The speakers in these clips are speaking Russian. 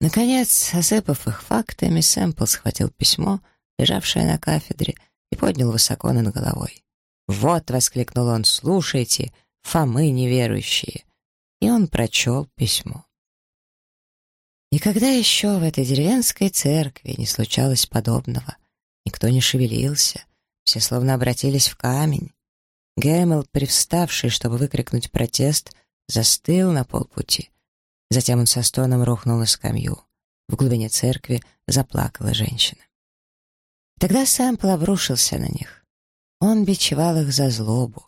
Наконец, осыпав их фактами, Сэмпл схватил письмо, лежавшее на кафедре, и поднял высоко над головой. «Вот!» — воскликнул он, — «слушайте, Фомы неверующие!» И он прочел письмо. Никогда еще в этой деревенской церкви не случалось подобного. Никто не шевелился, все словно обратились в камень. Гэммел, привставший, чтобы выкрикнуть протест, застыл на полпути. Затем он со стоном рухнул на скамью. В глубине церкви заплакала женщина. Тогда Сэмпл обрушился на них. Он бичевал их за злобу,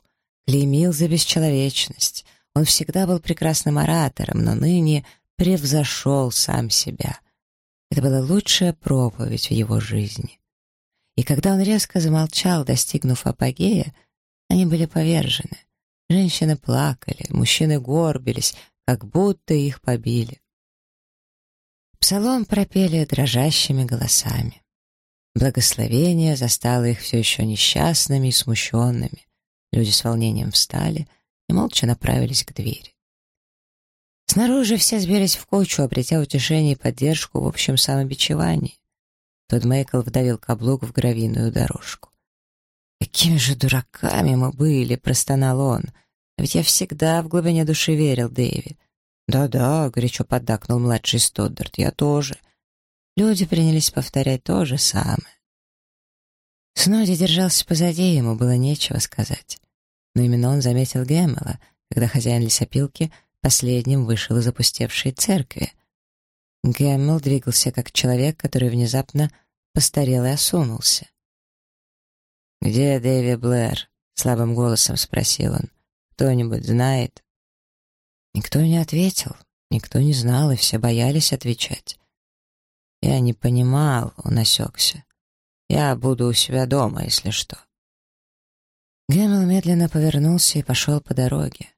клеймил за бесчеловечность. Он всегда был прекрасным оратором, но ныне превзошел сам себя. Это была лучшая проповедь в его жизни. И когда он резко замолчал, достигнув апогея, они были повержены. Женщины плакали, мужчины горбились, как будто их побили. Псалом пропели дрожащими голосами. Благословение застало их все еще несчастными и смущенными. Люди с волнением встали и молча направились к двери. Снаружи все сбились в кучу, обретя утешение и поддержку в общем самобичевании. Тот Мэйкл вдавил каблук в гравийную дорожку. «Какими же дураками мы были!» — простонал он. «А ведь я всегда в глубине души верил Дэви». «Да-да», — горячо поддакнул младший Стоддарт, — «я тоже». Люди принялись повторять то же самое. Сноди держался позади, ему было нечего сказать. Но именно он заметил Гэммела, когда хозяин лесопилки последним вышел из опустевшей церкви. Гэммел двигался как человек, который внезапно постарел и осунулся. «Где Дэви Блэр?» — слабым голосом спросил он. «Кто-нибудь знает?» Никто не ответил, никто не знал, и все боялись отвечать. Я не понимал, он осекся. Я буду у себя дома, если что. Гэммел медленно повернулся и пошел по дороге.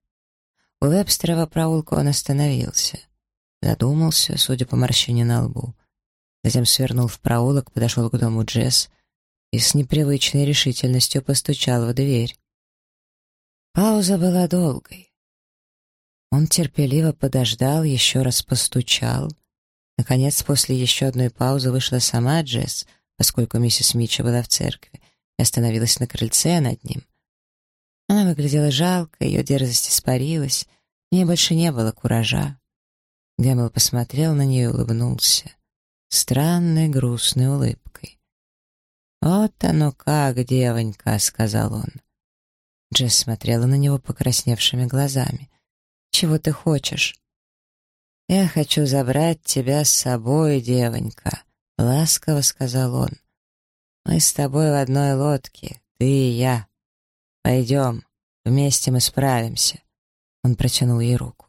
У Вебстерова проулка он остановился. Задумался, судя по морщине на лбу. Затем свернул в проулок, подошел к дому Джесс и с непривычной решительностью постучал в дверь. Пауза была долгой. Он терпеливо подождал, еще раз постучал — Наконец, после еще одной паузы вышла сама Джесс, поскольку миссис Митча была в церкви, и остановилась на крыльце над ним. Она выглядела жалко, ее дерзость испарилась, в ней больше не было куража. Гэммел посмотрел на нее и улыбнулся. Странной, грустной улыбкой. «Вот оно как, девонька», — сказал он. Джесс смотрела на него покрасневшими глазами. «Чего ты хочешь?» «Я хочу забрать тебя с собой, девонька», — ласково сказал он. «Мы с тобой в одной лодке, ты и я. Пойдем, вместе мы справимся». Он протянул ей руку.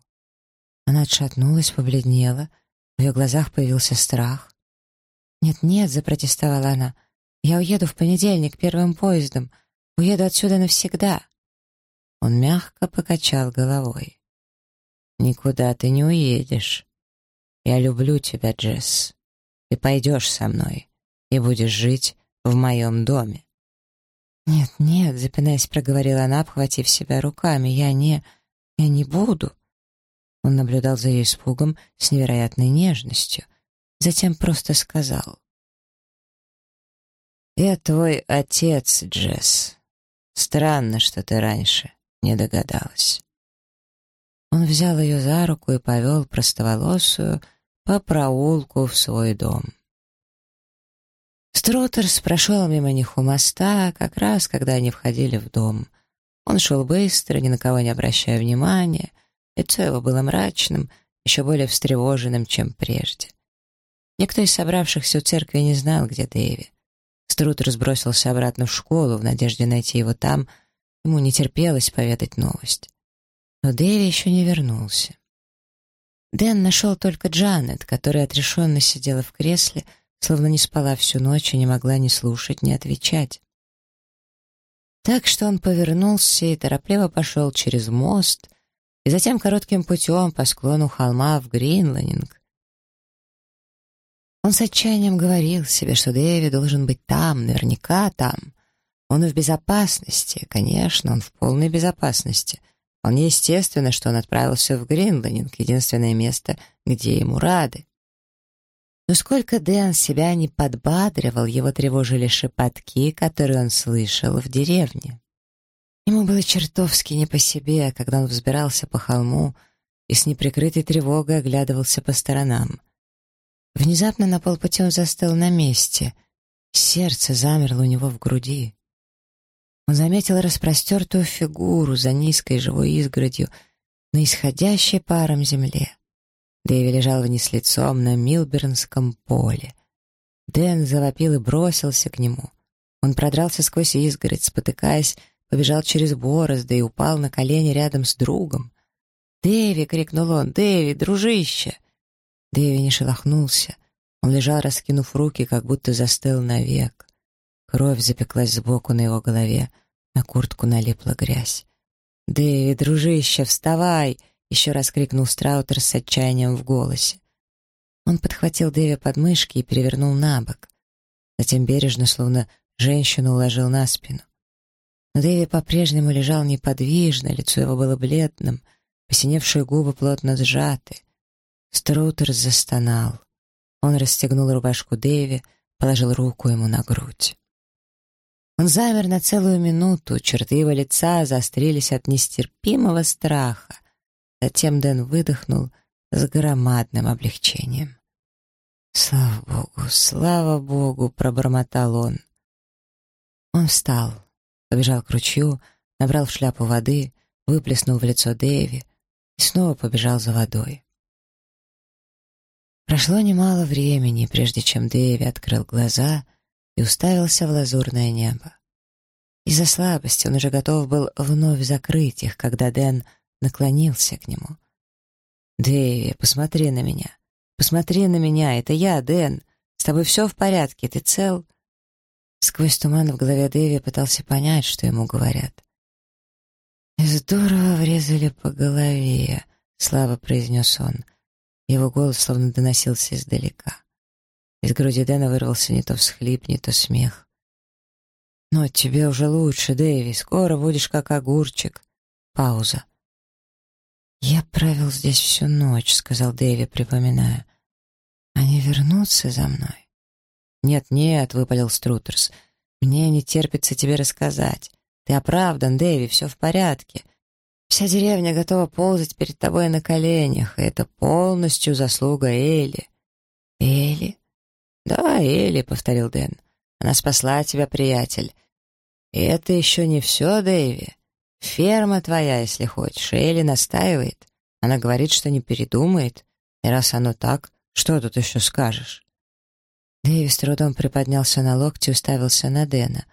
Она отшатнулась, побледнела, в ее глазах появился страх. «Нет-нет», — запротестовала она, — «я уеду в понедельник первым поездом, уеду отсюда навсегда». Он мягко покачал головой. «Никуда ты не уедешь. Я люблю тебя, Джесс. Ты пойдешь со мной и будешь жить в моем доме». «Нет, нет», — запинаясь, проговорила она, обхватив себя руками, «я не... я не буду». Он наблюдал за ее испугом с невероятной нежностью, затем просто сказал. «Я твой отец, Джесс. Странно, что ты раньше не догадалась». Он взял ее за руку и повел простоволосую по проулку в свой дом. Стротерс прошел мимо них у моста, как раз когда они входили в дом. Он шел быстро, ни на кого не обращая внимания. Лицо его было мрачным, еще более встревоженным, чем прежде. Никто из собравшихся у церкви не знал, где Дэви. Струтер сбросился обратно в школу в надежде найти его там. Ему не терпелось поведать новость. Но Дэви еще не вернулся. Дэн нашел только Джанет, которая отрешенно сидела в кресле, словно не спала всю ночь и не могла ни слушать, ни отвечать. Так что он повернулся и торопливо пошел через мост, и затем коротким путем по склону холма в Гринланинг. Он с отчаянием говорил себе, что Дэви должен быть там, наверняка там. Он в безопасности, конечно, он в полной безопасности — Вполне естественно, что он отправился в Гринланинг, единственное место, где ему рады. Но сколько Дэн себя не подбадривал, его тревожили шепотки, которые он слышал в деревне. Ему было чертовски не по себе, когда он взбирался по холму и с неприкрытой тревогой оглядывался по сторонам. Внезапно на полпути он застыл на месте. Сердце замерло у него в груди. Он заметил распростертую фигуру за низкой живой изгородью на исходящей паром земле. Дэви лежал вниз лицом на Милбернском поле. Дэн завопил и бросился к нему. Он продрался сквозь изгородь, спотыкаясь, побежал через борозды и упал на колени рядом с другом. «Дэви!» — крикнул он. «Дэви, дружище!» Дэви не шелохнулся. Он лежал, раскинув руки, как будто застыл навек. Кровь запеклась сбоку на его голове, на куртку налипла грязь. «Дэви, дружище, вставай!» — еще раз крикнул Страутер с отчаянием в голосе. Он подхватил Дэви под мышки и перевернул на бок. Затем бережно, словно женщину, уложил на спину. Но Дэви по-прежнему лежал неподвижно, лицо его было бледным, посиневшие губы плотно сжаты. Строутер застонал. Он расстегнул рубашку Дэви, положил руку ему на грудь. Он замер на целую минуту, черты его лица заострились от нестерпимого страха. Затем Дэн выдохнул с громадным облегчением. «Слава Богу, слава Богу!» — пробормотал он. Он встал, побежал к ручью, набрал в шляпу воды, выплеснул в лицо Дэви и снова побежал за водой. Прошло немало времени, прежде чем Дэви открыл глаза и уставился в лазурное небо. Из-за слабости он уже готов был вновь закрыть их, когда Дэн наклонился к нему. «Дэви, посмотри на меня. Посмотри на меня. Это я, Дэн. С тобой все в порядке? Ты цел?» Сквозь туман в голове Дэви пытался понять, что ему говорят. «Здорово врезали по голове», — слабо произнес он. Его голос словно доносился издалека. Из груди Дэна вырвался не то всхлип, не то смех. «Но тебе уже лучше, Дэви, скоро будешь как огурчик». Пауза. «Я провел здесь всю ночь», — сказал Дэви, припоминая. «Они вернутся за мной?» «Нет-нет», — выпалил Струтерс. «Мне не терпится тебе рассказать. Ты оправдан, Дэви, все в порядке. Вся деревня готова ползать перед тобой на коленях, и это полностью заслуга Эли». «Эли?» «Да, Эли», — повторил Дэн. «Она спасла тебя, приятель. И это еще не все, Дэйви. Ферма твоя, если хочешь. Элли настаивает. Она говорит, что не передумает. И раз оно так, что тут еще скажешь?» Дэйви с трудом приподнялся на локти и уставился на Дэна.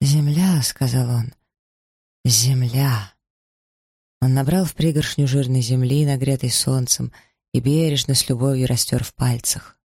«Земля», — сказал он. «Земля». Он набрал в пригоршню жирной земли, нагретой солнцем, и бережно с любовью растер в пальцах.